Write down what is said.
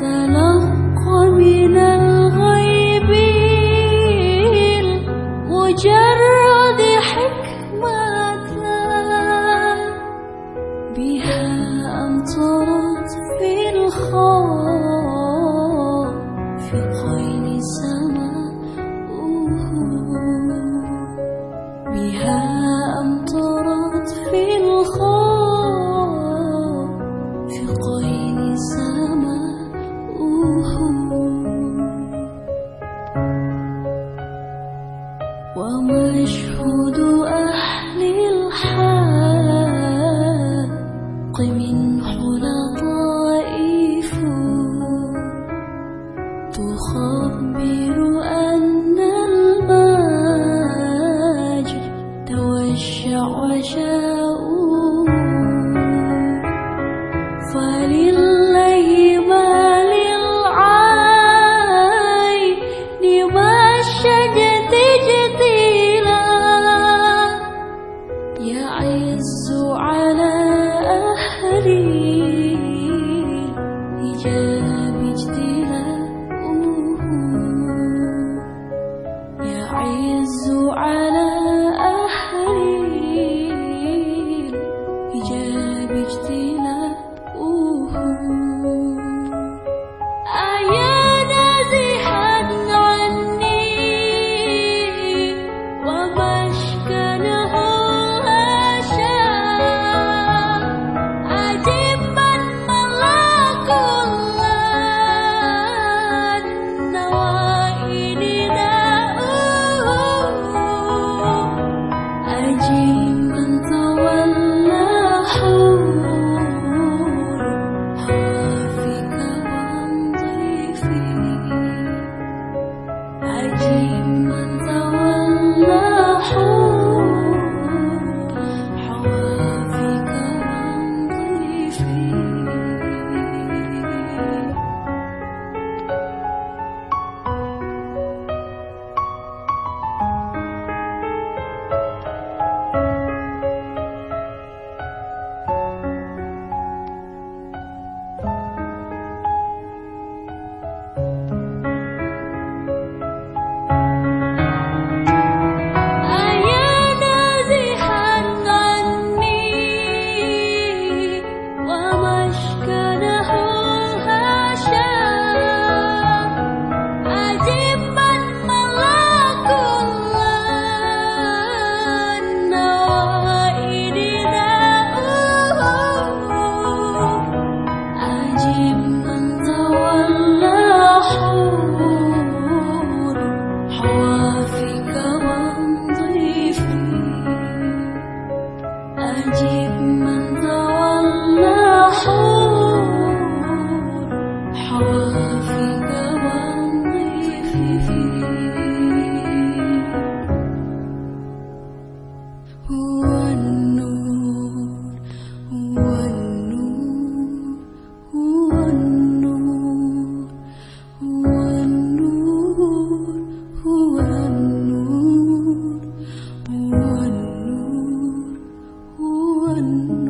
تلقى من الغيب الوجاه ومشهد أهل الحق من حلى طائف تخبر أن المجد توشع شاء أعز على أهل 温。